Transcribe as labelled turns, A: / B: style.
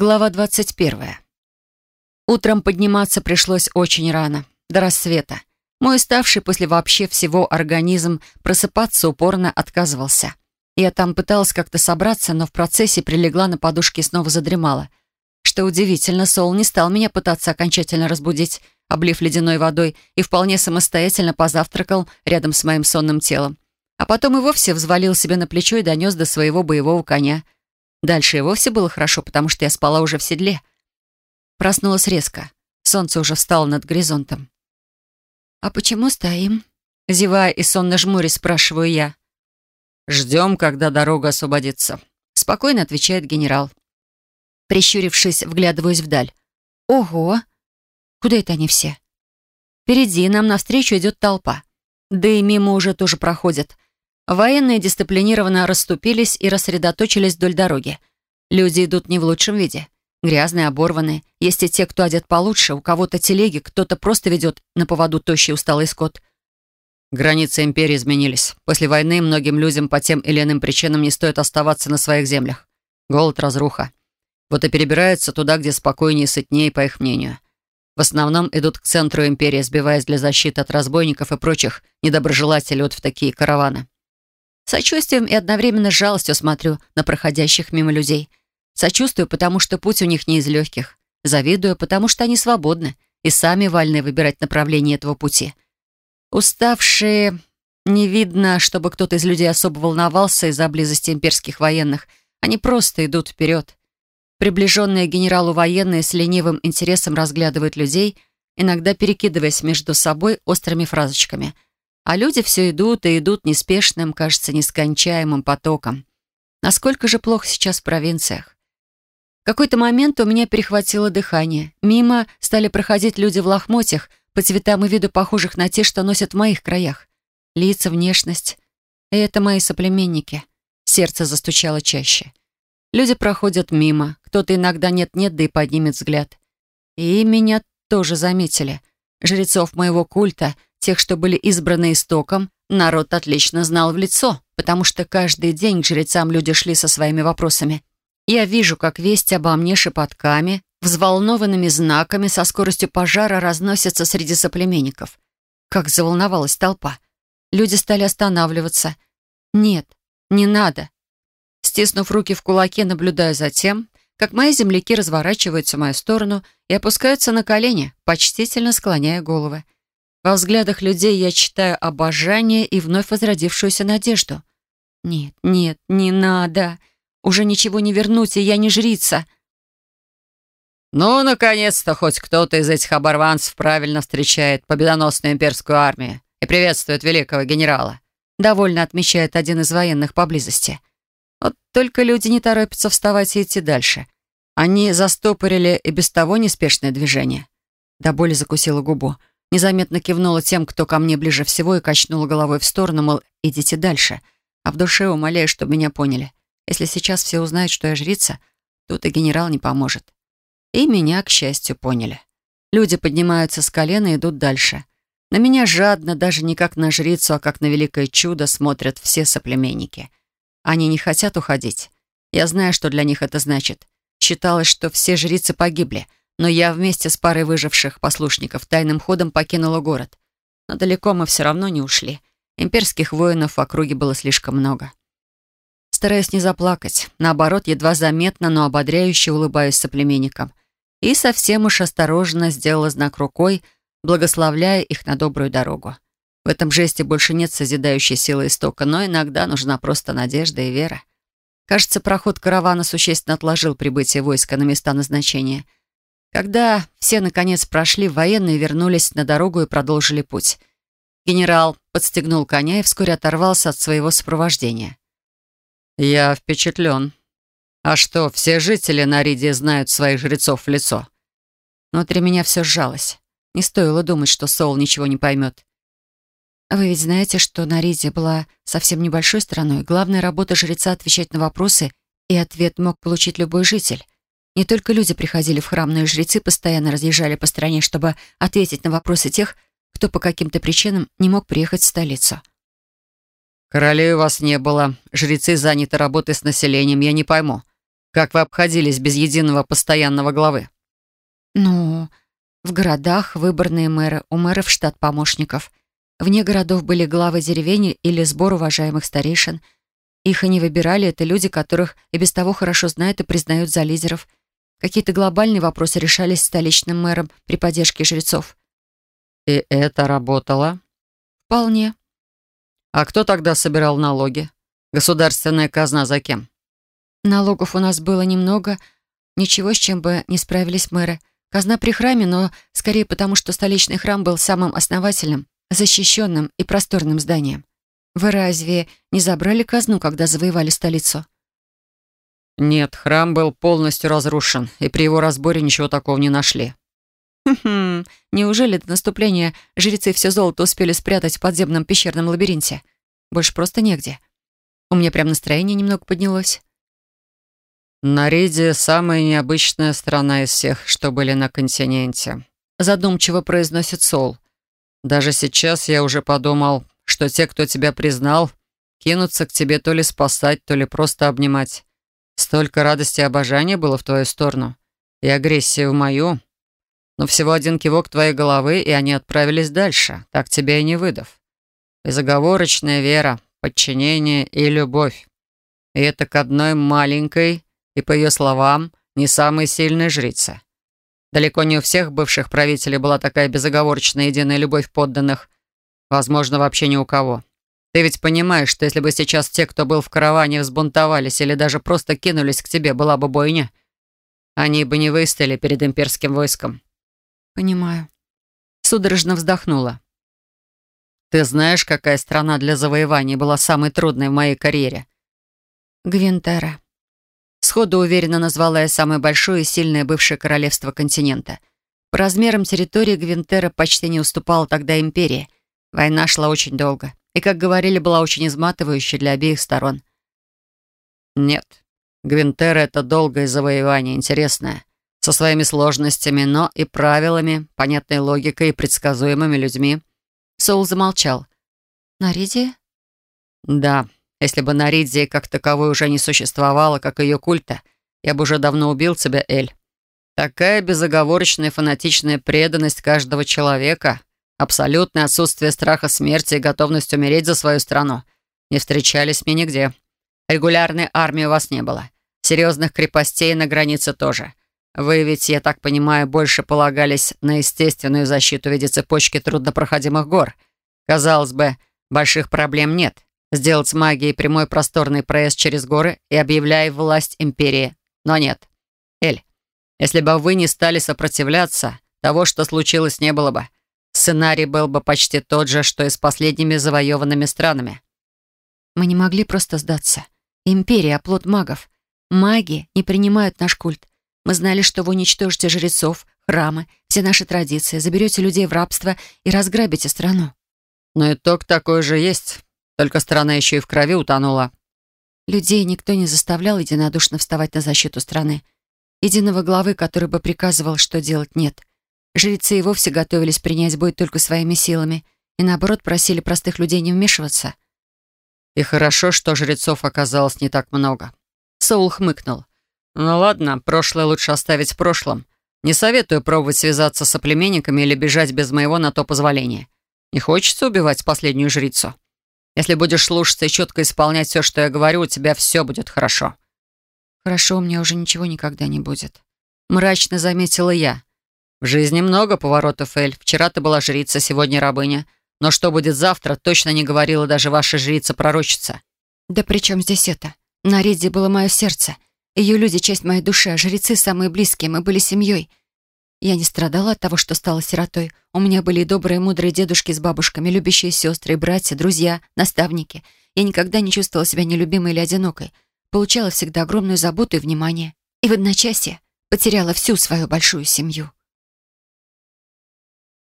A: Глава 21. Утром подниматься пришлось очень рано, до рассвета. Мой уставший после вообще всего организм просыпаться упорно отказывался. Я там пыталась как-то собраться, но в процессе прилегла на подушке и снова задремала. Что удивительно, Сол не стал меня пытаться окончательно разбудить, облив ледяной водой, и вполне самостоятельно позавтракал рядом с моим сонным телом. А потом и вовсе взвалил себе на плечо и донес до своего боевого коня — Дальше и вовсе было хорошо, потому что я спала уже в седле. Проснулась резко. Солнце уже встало над горизонтом. «А почему стоим?» Зевая и сонно жмурясь, спрашиваю я.
B: «Ждем, когда дорога освободится», —
A: спокойно отвечает генерал. Прищурившись, вглядываюсь вдаль. «Ого! Куда это они все?» Впереди нам навстречу идет толпа. Да и мимо уже тоже проходят. Военные дисциплинированно расступились и рассредоточились вдоль дороги. Люди идут не в лучшем виде. Грязные, оборванные. Есть и те, кто одет получше, у кого-то телеги, кто-то просто ведет на поводу тощий усталый скот.
B: Границы империи изменились. После войны многим людям по тем или иным причинам не стоит оставаться на своих землях. Голод, разруха. Вот и перебираются туда, где спокойнее и сытнее, по их мнению. В основном идут к центру империи, сбиваясь для защиты от разбойников и прочих недоброжелателей вот в такие караваны. Сочувствием и одновременно жалостью смотрю на проходящих мимо людей. Сочувствую, потому что путь у них не из легких. Завидую, потому что они свободны и сами вольны выбирать направление этого пути. Уставшие... Не видно, чтобы кто-то из людей особо волновался из-за близости имперских военных. Они просто идут вперед. Приближенные к генералу военные с ленивым интересом разглядывают людей, иногда перекидываясь между собой острыми фразочками — а люди все идут и идут неспешным, кажется, нескончаемым потоком. Насколько же плохо сейчас в провинциях. В какой-то момент у меня перехватило дыхание. Мимо стали проходить люди в лохмотьях, по цветам и виду похожих на те, что носят в моих краях. Лица, внешность. И это мои соплеменники. Сердце застучало чаще. Люди проходят мимо. Кто-то иногда нет-нет, да и поднимет взгляд. И меня тоже заметили. Жрецов моего культа — Тех, что были избраны истоком, народ отлично знал в лицо, потому что каждый день к жрецам люди шли со своими вопросами. Я вижу, как весть обо мне шепотками, взволнованными знаками со скоростью пожара разносятся среди соплеменников. Как заволновалась толпа. Люди стали останавливаться. «Нет, не надо». Стиснув руки в кулаке, наблюдаю за тем, как мои земляки разворачиваются в мою сторону и опускаются на колени, почтительно склоняя головы. Во взглядах людей я читаю обожание и вновь возродившуюся надежду. Нет, нет, не надо. Уже ничего не вернуть, и я не жрица. «Ну, наконец-то хоть кто-то из этих оборванцев правильно встречает победоносную имперскую армию и приветствует великого генерала»,
A: довольно отмечает один из военных поблизости. Вот только люди не торопятся вставать и идти дальше. Они застопорили и без того неспешное движение. До боли закусила губу. Незаметно кивнула тем, кто ко мне ближе всего, и качнула головой в сторону, мол, идите дальше. А в душе умоляю, чтобы меня поняли. Если сейчас все узнают, что я жрица, тут и генерал не поможет. И меня, к счастью, поняли. Люди поднимаются с колена и идут дальше. На меня жадно, даже не как на жрицу, а как на великое чудо смотрят все соплеменники. Они не хотят уходить. Я знаю, что для них это значит. Считалось, что все жрицы погибли — но я вместе с парой выживших послушников тайным ходом покинула город. Но далеко мы все равно не ушли. Имперских воинов в округе было слишком много. Стараясь не заплакать, наоборот, едва заметно, но ободряюще улыбаюсь соплеменникам. И совсем уж осторожно сделала знак рукой, благословляя их на добрую дорогу. В этом жесте больше нет созидающей силы истока, но иногда нужна просто надежда и вера. Кажется, проход каравана существенно отложил прибытие войска на места назначения — когда все, наконец, прошли, военные вернулись на дорогу и продолжили путь. Генерал подстегнул коня и вскоре оторвался от своего сопровождения.
B: «Я впечатлен. А что, все жители Наридии знают своих жрецов в лицо?»
A: Внутри меня все сжалось. Не стоило думать, что Соул ничего не поймет. Вы ведь знаете, что Наридия была совсем небольшой страной. Главная работа жреца — отвечать на вопросы, и ответ мог получить любой житель. Не только люди приходили в храм, но и жрецы постоянно разъезжали по стране, чтобы ответить на вопросы тех, кто по каким-то причинам не мог приехать в столицу.
B: «Королей у вас не было. Жрецы заняты работой с населением, я не пойму. Как вы обходились без единого постоянного главы?
A: Ну, в городах выборные мэры, у мэров штат помощников. Вне городов были главы деревень или сбор уважаемых старейшин. Их и не выбирали, это люди, которых и без того хорошо знают и признают за лидеров. Какие-то глобальные вопросы решались столичным мэром при поддержке жрецов.
B: И это работало?
A: Вполне.
B: А кто тогда собирал налоги? Государственная казна за кем?
A: Налогов у нас было немного, ничего, с чем бы не справились мэры. Казна при храме, но скорее потому, что столичный храм был самым основательным, защищенным и просторным зданием. Вы разве не забрали казну, когда завоевали столицу?
B: Нет, храм был полностью разрушен, и при его разборе ничего такого не нашли.
A: Хм, неужели до наступления жрецы все золото успели спрятать в подземном пещерном лабиринте? Больше просто негде. У меня прям настроение немного поднялось.
B: «Нариди — самая необычная страна из всех, что были на континенте», — задумчиво произносит Сол. «Даже сейчас я уже подумал, что те, кто тебя признал, кинутся к тебе то ли спасать, то ли просто обнимать. Столько радости и обожания было в твою сторону, и агрессии в мою. Но всего один кивок твоей головы, и они отправились дальше, так тебя и не выдав. Безоговорочная вера, подчинение и любовь. И это к одной маленькой и, по ее словам, не самой сильной жрице. Далеко не у всех бывших правителей была такая безоговорочная единая любовь подданных. Возможно, вообще ни у кого. Ты ведь понимаешь, что если бы сейчас те, кто был в караване, взбунтовались или даже просто кинулись к тебе, была бы бойня, они бы не выстояли перед имперским войском.
A: Понимаю. Судорожно вздохнула.
B: Ты знаешь, какая страна для завоевания была самой трудной в моей карьере?
A: Гвинтера. Сходу уверенно назвала я самое большое и сильное бывшее королевство континента. По размерам территории Гвинтера почти не уступала тогда империи. Война шла очень долго. И, как говорили, была очень изматывающей для обеих сторон.
B: Нет. Гвинтера — это долгое завоевание, интересное. Со своими сложностями, но и правилами, понятной логикой и предсказуемыми людьми.
A: Соул замолчал. «Наридия?»
B: «Да. Если бы Наридия как таковой уже не существовало, как ее культа, я бы уже давно убил тебя, Эль. Такая безоговорочная фанатичная преданность каждого человека, абсолютное отсутствие страха смерти и готовность умереть за свою страну не встречались мне нигде. Регулярной армии у вас не было. Серьезных крепостей на границе тоже. Вы ведь, я так понимаю, больше полагались на естественную защиту в виде цепочки труднопроходимых гор. Казалось бы, больших проблем нет сделать с магией прямой просторный проезд через горы и объявляя власть империи. Но нет. Эль, если бы вы не стали сопротивляться, того, что случилось, не было бы. Сценарий был бы почти тот же, что и с последними завоеванными странами.
A: Мы не могли просто сдаться. Империя — оплот магов. Маги не принимают наш культ. Мы знали, что вы уничтожите жрецов, храмы, все наши традиции, заберете людей в рабство и разграбите страну.
B: Но итог такой же есть. Только страна еще и в крови утонула.
A: Людей никто не заставлял единодушно вставать на защиту страны. Единого главы, который бы приказывал, что делать, нет. Жрецы и вовсе готовились принять бой только своими силами и, наоборот, просили простых людей не вмешиваться.
B: И хорошо, что жрецов оказалось не так много. Соул хмыкнул. «Ну ладно, прошлое лучше оставить в прошлом. Не советую пробовать связаться с соплеменниками или бежать без моего на то позволения. Не хочется убивать последнюю жрицу». Если будешь слушаться и четко исполнять все, что я говорю, у тебя все будет хорошо».
A: «Хорошо, у меня уже ничего никогда не будет», — мрачно заметила я.
B: «В жизни много поворотов, Эль. Вчера ты была жрица, сегодня рабыня. Но что будет завтра, точно не говорила даже ваша жрица-пророчица».
A: «Да при чем здесь это? На Риде было мое сердце. Ее люди — часть моей души, а жрецы — самые близкие. Мы были семьей. Я не страдала от того, что стала сиротой. У меня были добрые, мудрые дедушки с бабушками, любящие сестры, братья, друзья, наставники. Я никогда не чувствовала себя нелюбимой или одинокой. Получала всегда огромную заботу и внимание. И в одночасье потеряла всю свою большую семью.